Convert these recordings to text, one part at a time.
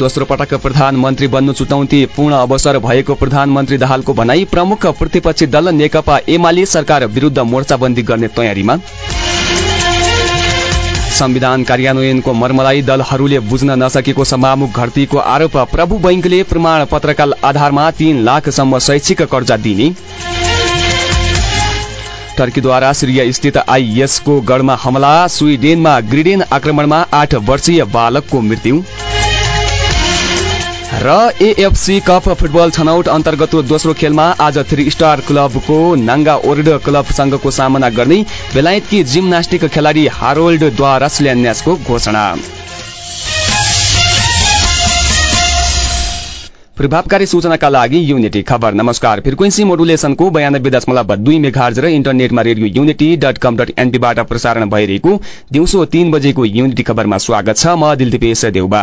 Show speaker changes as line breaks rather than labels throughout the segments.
दोस्रो पटक प्रधानमन्त्री बन्नु चुनौती पूर्ण अवसर भएको प्रधानमन्त्री दाहालको भनाई प्रमुख प्रतिपक्षी दल नेकपा एमाले सरकार विरूद्ध मोर्चाबन्दी गर्ने तयारीमा। संविधान कार्यान्वयनको मर्मलाई दलहरूले बुझ्न नसकेको सभामुख घर्तीको आरोप प्रभु बैङ्कले प्रमाण पत्रका आधारमा तीन लाखसम्म शैक्षिक कर्जा दिने। टर्कीद्वारा सिरिया स्थित आइएसको गढमा हमला स्विडेनमा ग्रिडेन आक्रमणमा आठ वर्षीय बालकको मृत्यु। र एएफसी कप फुटबल छनौट अन्तर्गत दोस्रो खेलमा आज थ्री स्टार क्लबको नाङ्गा ओर्ड क्लबसँगको सामना गर्ने बेलायतकी जिम्नास्टिक खेलाडी हारोल्डद्वारा शिलान्यासको घोषणा। प्रभावकारी सूचनाका लागि युनिटी खबर। नमस्कार। फ्रिक्वेन्सी मोडुलेसनको बयानब्बे दशमलव दुई मेघार्ज र इन्टरनेटमा radio unity dot com dot एनपीबाट प्रसारण भइरहेको दिउँसो तीन बजेको युनिटी खबरमा स्वागत छ। म दिलदीपेश देउबा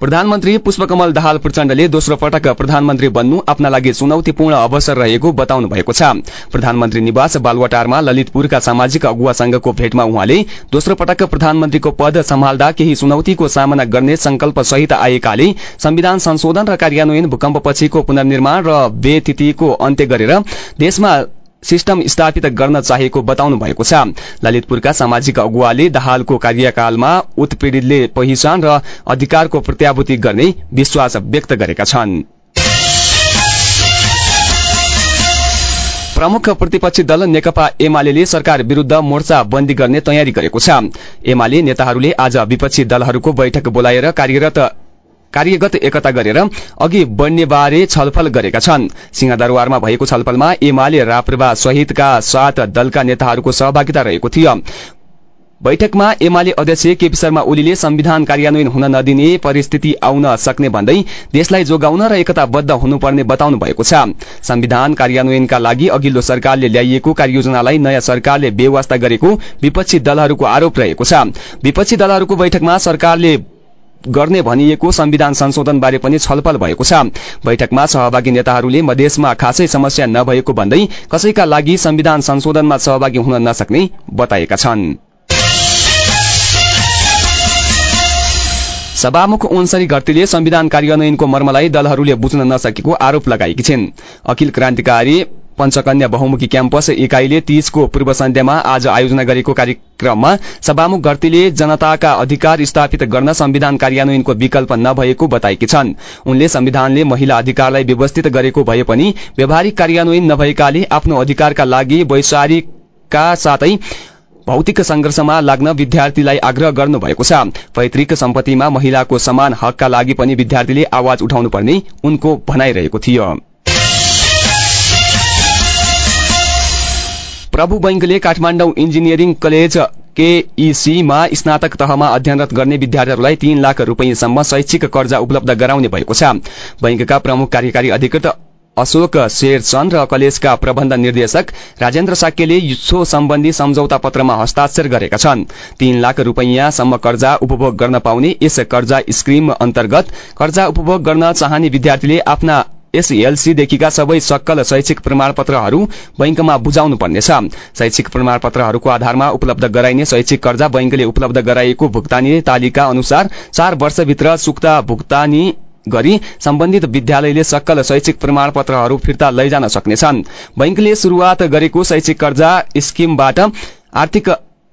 प्रधानमन्त्री पुष्पकमल दाहाल प्रचण्डले दोस्रो पटक प्रधानमन्त्री बन्नु आफ्ना लागि चुनौतीपूर्ण अवसर रहेको बताउनु भएको छ। प्रधानमन्त्री निवास बालुवाटारमा ललितपुरका सामाजिक अगुवा संघको भेटमा उहाँले दोस्रो पटक प्रधानमन्त्रीको पद सम्हाल्दा केही चुनौतीको सामना गर्ने संकल्प सहित आएकाले संविधान संशोधन र कार्यान्वयन भूकम्पपछिको पुनर्निर्माण र व्यतिथिको अन्त्य गरेर देशमा सिस्टम स्थापित गर्न चाहेको बताउनु भएको छ। ललितपुरका सामाजिक अगुवाले दाहालको कार्यकालमा उत्पीडितले पहिचान र अधिकारको प्रत्याभूति गर्ने विश्वास व्यक्त गरेका छन्। प्रमुख प्रतिपक्षी दल नेकपा एमाले सरकार विरूद्ध मोर्चा बन्दी गर्ने तयारी गरेको छ। एमाले नेताहरूले आज विपक्षी दलहरूको बैठक बोलाएर कार्यरत कार्यगत एकता गरेर अघि बढ्नेबारे छलफल गरेका छन्। सिंहदरबारमा भएको छलफलमा एमाले राप्रपा सहितका सात दलका नेताहरूको सहभागिता रहेको थियो। बैठकमा एमाले अध्यक्ष केपी शर्मा ओलीले संविधान कार्यान्वयन हुन नदिने परिस्थिति आउन सक्ने भन्दै देशलाई जोगाउन र एकताबद्ध हुनुपर्ने बताउनु भएको छ। संविधान कार्यान्वयनका लागि अघिल्लो सरकारले ल्याइएको कार्ययोजनालाई नयाँ सरकारले बेवास्ता गरेको विपक्षी दलहरूको आरोप रहेको छ। विपक्षी दलहरूको बैठकमा सरकारले गर्ने भनिएको संविधान संशोधनबारे पनि छलफल भएको छ। बैठकमा सहभागी नेताहरूले मधेसमा खासै समस्या नभएको भन्दै कसैका लागि संविधान संशोधनमा सहभागी हुन नसक्ने बताएका छन्। सभामुख ओन्सरी घरतीले संविधान कार्यान्वयनको मर्मलाई दलहरूले बुझ्न नसकेको आरोप लगाएकी छिन्। अखिल क्रान्तिकारी पञ्चकन्या बहुमुखी क्याम्पस इकाइले तीजको पूर्व सन्ध्यामा आज आयोजना गरेको कार्यक्रममा सभामुख घरतीले जनताका अधिकार स्थापित गर्न संविधान कार्यान्वयनको विकल्प नभएको बताएकी छन्। उनले संविधानले महिला अधिकारलाई व्यवस्थित गरेको भए पनि व्यावहारिक कार्यान्वयन नभएकाले आफ्नो अधिकारका लागि वैचारिकका साथै भौतिक संघर्षमा लाग्न विद्यार्थीलाई आग्रह गर्नुभएको छ। पैतृक सम्पत्तिमा महिलाको समान हकका लागि पनि विद्यार्थीले आवाज उठाउनुपर्ने उनको भनाइरहेको थियो। प्रभु बैङ्कले काठमाडौँ इन्जिनियरिङ कलेज केईसीमा स्नातक तहमा अध्ययनरत गर्ने विद्यार्थीहरूलाई तीन लाख रूपियाँसम्म शैक्षिक कर्जा उपलब्ध गराउने भएको छ। बैंकका प्रमुख कार्यकारी अधिकृत अशोक शेरचन्द र कलेजका प्रबन्ध निर्देशक राजेन्द्र साक्यले सो सम्बन्धी सम्झौता पत्रमा हस्ताक्षर गरेका छन्। तीन लाख रूपियाँसम्म कर्जा उपभोग गर्न पाउने यस कर्जा स्किम अन्तर्गत कर्जा उपभोग गर्न चाहने विद्यार्थीले आफ्ना एसएलसीदेखिका सबै सक्कल शैक्षिक प्रमाणपत्रहरू बैंकमा बुझाउनु पर्नेछ शैक्षिक प्रमाणपत्रहरूको आधारमा उपलब्ध गराइने शैक्षिक कर्जा बैंकले उपलब्ध गराएको भुक्तानी तालिका अनुसार चार वर्षभित्र सुक्ता भुक्तानी गरी सम्बन्धित विद्यालयले सक्कल शैक्षिक प्रमाणपत्रहरू फिर्ता लैजान सक्नेछन्। बैंकले शुरूआत गरेको शैक्षिक कर्जा स्किमबाट आर्थिक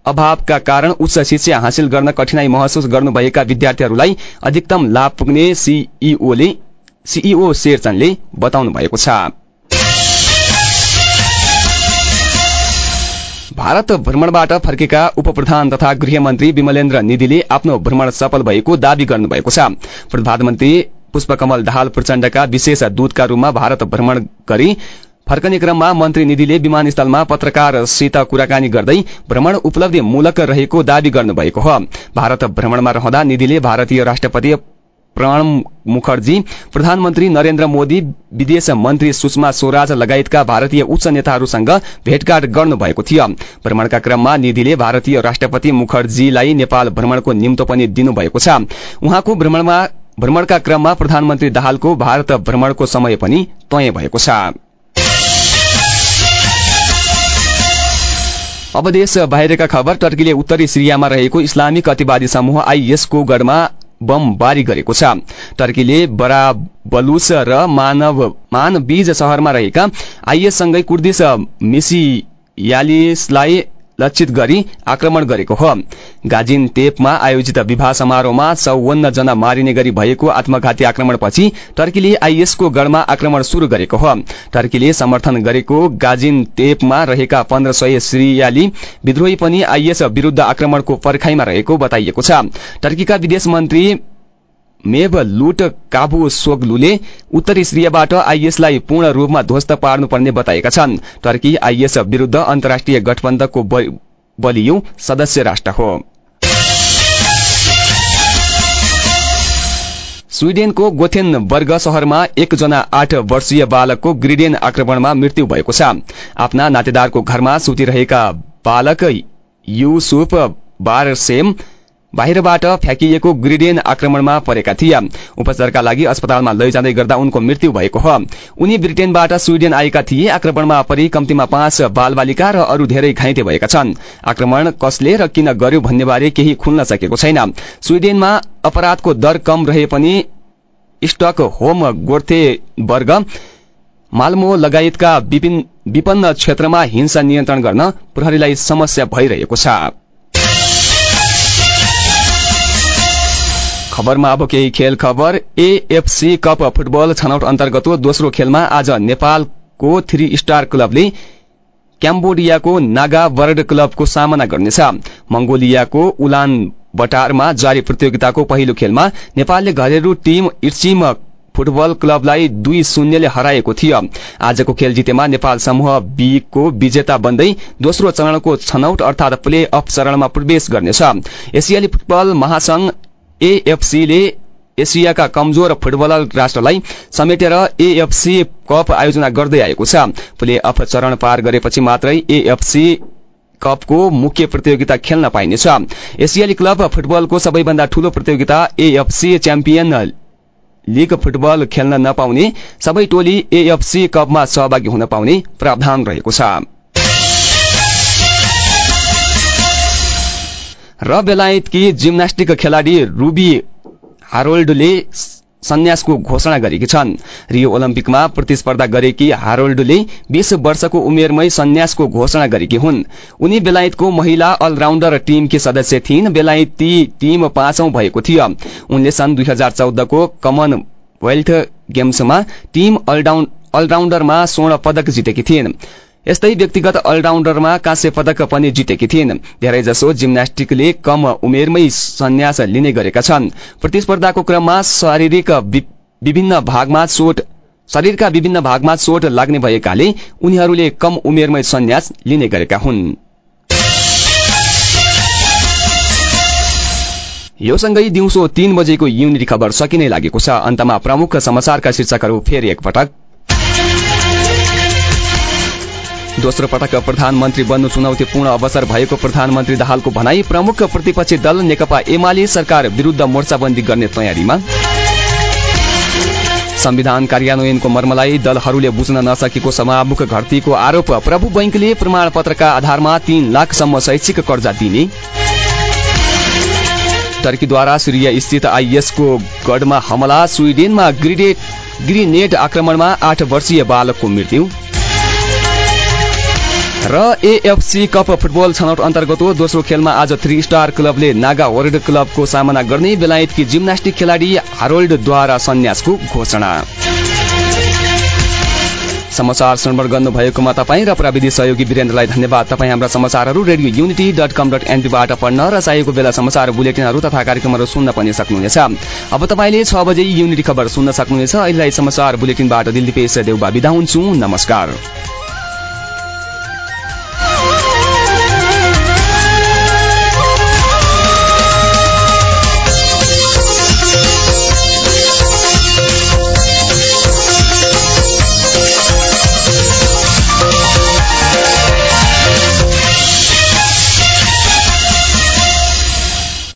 अभावका कारण उच्च शिक्षा हासिल गर्न कठिनाई महसुस गर्नुभएका विद्यार्थीहरूलाई अधिकतम लाभ पुग्ने सीईओले सीईओ शेरचनले बताउनु भएको छ। भारत भ्रमणबाट फर्केका उपप्रधान तथा गृहमन्त्री विमलेन्द्र निधिले आफ्नो भ्रमण सफल भएको दावी गर्नुभएको छ। प्रधानमन्त्री पुष्पकमल दाहाल प्रचण्डका विशेष दूतका रूपमा भारत भ्रमण गरी फर्कने क्रममा मन्त्री निधिले विमानस्थलमा पत्रकारसित कुराकानी गर्दै भ्रमण उपलब्धि मूलक रहेको दावी गर्नुभएको हो। भारत भ्रमणमा रहँदा निधिले भारतीय राष्ट्रपति प्रणब मुखर्जी प्रधानमन्त्री नरेन्द्र मोदी विदेश मन्त्री सुषमा स्वराज लगायतका भारतीय उच्च नेताहरूसँग भेटघाट गर्नुभएको थियो। भ्रमणका क्रममा निधिले भारतीय राष्ट्रपति मुखर्जीलाई नेपाल भ्रमणको निम्तो पनि दिनुभएको छ। उहाँको भ्रमणका क्रममा प्रधानमन्त्री दाहालको भारत भ्रमणको समय पनि तय भएको छ। अब देश बाहिरका खबर टर्कीले उत्तरी सिरियामा रहेको इस्लामिक अतिवादी समूह आइएसको गढमा बमबारी गरेको छ। टर्कीले बराबलुस र मानव मानबीज शहरमा रहेका आइएससँगै कुर्दिस मिसियालिसलाई लक्षित गरी आक्रमण गरेको हो। गाजिन तेपमा आयोजित विवाह समारोहमा चौवन्न जना मारिने गरी भएको आत्मघाती आक्रमणपछि टर्कीले आइएसको गढमा आक्रमण शुरू गरेको हो। टर्कीले समर्थन गरेको गाजिन तेपमा रहेका पन्ध्र सय सिरियाली विद्रोही पनि आइएस विरूद्ध आक्रमणको पर्खाइमा रहेको बताइएको छ। टर्कीका विदेश मन्त्री मेभ लुट काबु सोगलुले उत्तरी सिरियाबाट आइएसलाई पूर्ण रूपमा ध्वस्त पार्नुपर्ने बताएका छन्। टर्की आइएस विरूद्ध अन्तर्राष्ट्रिय गठबन्धनको बलियो सदस्य राष्ट्र हो। स्वीडेनको गोथेनबर्ग शहरमा एकजना आठ वर्षीय बालकको ग्रिडेन आक्रमणमा मृत्यु भएको छ। आफ्ना नातेदारको घरमा सुतिरहेका बालक युसुफ बारसेम बाहिरबाट फ्याँकिएको ग्रिडेन आक्रमणमा परेका थिए। उपचारका लागि अस्पतालमा लैजाँदै गर्दा उनको मृत्यु भएको हो। उनी ब्रिटेनबाट स्वीडेन आएका थिए। आक्रमणमा परि कम्तीमा पाँच बालबालिका र अरू धेरै घाइते भएका छन्। आक्रमण कसले र किन गर्यो भन्नेबारे केही खुल्न सकेको छैन। स्वीडेनमा अपराधको दर कम रहे पनि स्टक होम गोर्थे वर्ग मालमो लगायतका विपन्न क्षेत्रमा हिंसा नियन्त्रण गर्न प्रहरीलाई समस्या भइरहेको छ। खबरमा अब केही खेल खबर। एएफसी कप फुटबल छनौट अन्तर्गत दोस्रो खेलमा आज नेपालको थ्री स्टार क्लबले क्याम्बोडियाको नागा वर्ल्ड क्लबको सामना गर्नेछ। मंगोलियाको उलान बटारमा जारी प्रतियोगिताको पहिलो खेलमा नेपालले घरेलु टीम इर्चिम फुटबल क्लबलाई दुई शून्यले हराएको थियो। आजको खेल जितेमा नेपाल समूह बीको विजेता बन्दै दोस्रो चरणको छनौट अर्थात प्ले अफ चरणमा प्रवेश गर्नेछ। एसियाली फुटबल महासंघ एएफसीले एसियाका कमजोर फुटबलर राष्ट्रलाई समेटेर एएफसी कप आयोजना गर्दै आएको छ। प्ले अफ चरण पार गरेपछि मात्रै एएफसी कपको मुख्य प्रतियोगिता खेल्न पाइनेछ। एसियाली क्लब फुटबलको सबैभन्दा ठूलो प्रतियोगिता एएफसी च्याम्पियन लीग फुटबल खेल्न नपाउने सबै टोली एएफसी कपमा सहभागी हुन पाउने प्रावधान रहेको छ। र बेलायतकी जिम्नास्टिक खेलाडी रुबी हारोल्डले सन्यासको घोषणा गरेकी छन्। रियो ओलम्पिकमा प्रतिस्पर्धा गरेकी हारोल्डले बीस वर्षको उमेरमै सन्यासको घोषणा गरेकी हुन्। उनी बेलायतको महिला अलराउण्डर टीमकी सदस्य थिइन्। बेलायती टीम पाँचौं भएको थियो। उनले सन् दुई हजार चौधको कमनवेल्थ गेम्समा टीम अलराउण्डरमा स्वर्ण पदक जितेकी थिइन्। यस्तै व्यक्तिगत अलराउण्डरमा काँस्य पदक पनि जितेकी थिइन्। धेरैजसो जिम्नास्टिकले कम उमेरमै सन्यास लिने गरेका छन्। प्रतिस्पर्धाको क्रममा शारीरिक विभिन्न भागमा चोट शरीरका विभिन्न भागमा चोट लाग्ने भएकाले उनीहरूले कम उमेरमै सन्यास लिने गरेका हुन्। यो सँगै दिउँसो तीन बजेको युनिटी खबर सकिने लागेको छ। अन्तमा प्रमुख समाचारका शीर्षकहरू फेरि एकपटक। दोस्रो पटक प्रधानमन्त्री बन्नु चुनौतीपूर्ण अवसर भएको प्रधानमन्त्री दाहालको भनाई प्रमुख प्रतिपक्षी दल नेकपा एमाले सरकार विरूद्ध मोर्चाबन्दी गर्ने तयारीमा। संविधान कार्यान्वयनको मर्मलाई दलहरूले बुझ्न नसकेको समामुख घर्तीको आरोप प्रभु बैङ्कले प्रमाणपत्रका आधारमा तीन लाखसम्म शैक्षिक कर्जा दिने। टर्कीद्वारा सिरिया स्थित आइएसको गढमा हमला स्विडेनमा ग्रिनेड आक्रमणमा आठ वर्षीय बालकको मृत्यु। र एएफसी कप फुटबल छनौट अन्तर्गत दोस्रो खेलमा आज थ्री स्टार क्लबले नागा वर्ल्ड क्लबको सामना गर्ने बेलायतकी जिम्नास्टिक खेलाडी हारोल्डद्वारा सन्यासको घोषणा। समाचार श्रवण गर्नुभएकोमा तपाईँ र प्रविधि सहयोगी वीरेन्द्रलाई धन्यवाद। तपाईँ हाम्रा समाचारहरू radio unity dot com dot एनपीबाट पढ्न र चाहिएको बेला समाचार बुलेटिनहरू तथा कार्यक्रमहरू सुन्न पनि सक्नुहुनेछ। अब तपाईँले छ बजे युनिटी खबर सुन्न सक्नुहुनेछ। अहिलेलाई समाचार बुलेटिनबाट दिल्ली पेश देउबा। बिदा हुन्छु। नमस्कार।